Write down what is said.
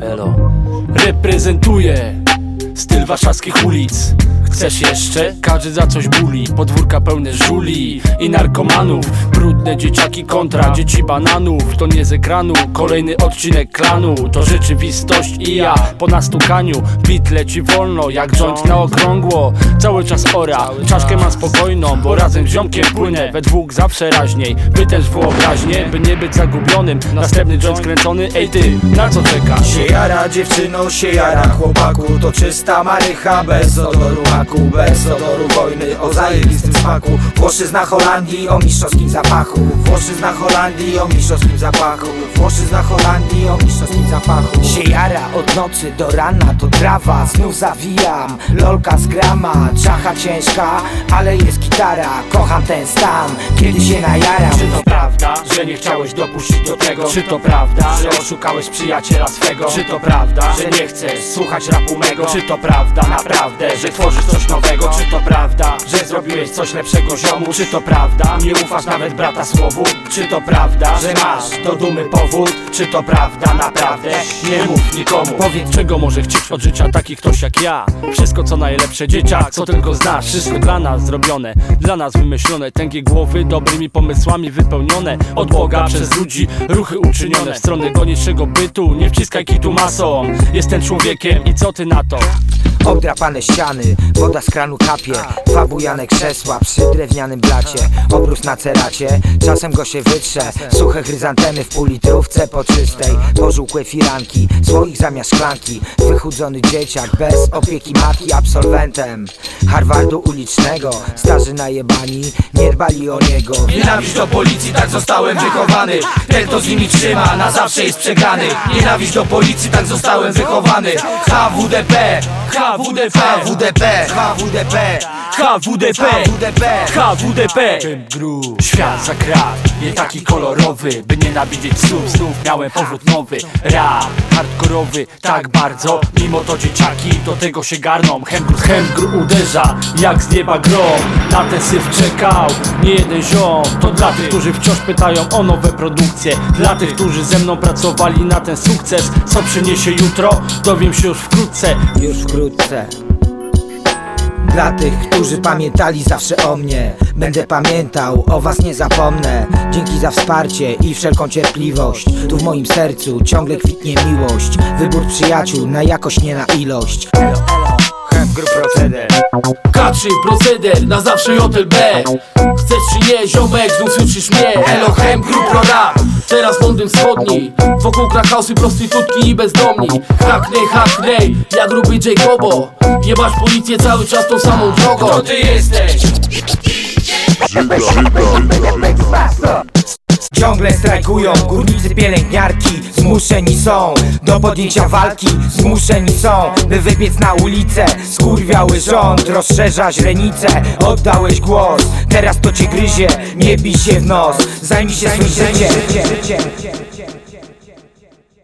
Elo Reprezentuję styl warszawskich ulic. Chcesz jeszcze? Każdy za coś buli. Podwórka pełne żuli i narkomanów. Brudne dzieciaki kontra dzieci bananów. To nie z ekranu, kolejny odcinek klanu. To rzeczywistość i ja po nastukaniu. Bit leci wolno jak joint na okrągło. Cały czas ora, czaszkę mam spokojną Bo razem z ziomkiem płynę, we dwóch zawsze raźniej. Wy też wyobraźnie, by nie być zagubionym. Następny joint skręcony, ej ty, na co czekasz? Się jara dziewczyno, się jara. Chłopaku To czysta marycha bez odoru maku Bez odoru wojny o zajebistym smaku. Włoszyzna Holandii o mistrzowskim zapachu. Włoszyzna Holandii o mistrzowskim zapachu. Włoszyzna Holandii o mistrzowskim zapachu. Się jara od nocy do rana to trawa Znów zawijam, lolka z grama Czacha ciężka, ale jest gitara. Kocham ten stan, kiedy się najaram. Czy to prawda, że nie chciałeś dopuścić do tego? Czy to prawda, że oszukałeś przyjaciela swego? Czy to prawda, że nie chcesz słuchać rapu mego? Czy to prawda, naprawdę, że tworzysz coś nowego? Czy to prawda, że zrobiłeś coś lepszego ziomu? Czy to prawda, nie ufasz nawet brata słowu? Czy to prawda, że masz do dumy powód? Czy to prawda, naprawdę, nie mów nikomu Powiedz, czego może chcieć od życia taki ktoś jak ja? Wszystko co najlepsze, dzieciak, co tylko znasz Wszystko dla nas zrobione, dla nas wymyślone Tęgie głowy dobrymi pomysłami wypełnione Od Boga przez ludzi, ruchy uczynione W stronę goniczego bytu, nie wciskaj kitu masą Jestem człowiekiem i co ty na to? Obdrapane ściany, woda z kranu kapie. Dwa bujane krzesła przy drewnianym blacie. Obrus na ceracie, czasem go się wytrze. Suche chryzantemy w półlitrówce po czystej Pożółkłe firanki, słoik zamiast szklanki. Wychudzony dzieciak bez opieki matki absolwentem Harvardu ulicznego, starzy najebani Nie dbali o niego. Nienawiść do policji, tak zostałem wychowany. Ten to z nimi trzyma, na zawsze jest przegrany Nienawiść do policji, tak zostałem wychowany. HWDP, HWDP, HWDP, HWDP, HWDP, HWDP HWDP Świat za krat, nie taki kolorowy By nienawidzieć snów, znów miałem powrót nowy. Rap, hardkorowy, tak bardzo Mimo to dzieciaki do tego się garną. Hemgru, hemgru uderza, jak z nieba grom. Na ten syf czekał, nie jeden ziom. To dla tych, którzy wciąż pytają o nowe produkcje. Dla tych, którzy ze mną pracowali na ten sukces. Co przyniesie jutro, dowiem się już wkrótce. Już wkrótce dla tych, którzy pamiętali zawsze o mnie. Będę pamiętał, o was nie zapomnę. Dzięki za wsparcie i wszelką cierpliwość. Tu w moim sercu ciągle kwitnie miłość. Wybór przyjaciół na jakość, nie na ilość. Elo, elo, Group Proceder. K3 proceder, na zawsze JLB Chcesz czy nie, ziomek, znów słyszysz mnie. Elohem, grup pro rap, teraz Londyn wschodni Wokół krakhausy, prostytutki i bezdomni. Hackney, hackney, jak gruby Jacobo. Jebać policję cały czas tą samą drogą. To ty jesteś? Ciągle strajkują górnicy pielęgniarki. Zmuszeni są do podjęcia walki. Zmuszeni są, by wybiec na ulicę. Skurwiały rząd rozszerza źrenice. Oddałeś głos, teraz to cię gryzie. Nie bij się w nos, zajmij się swoim życiem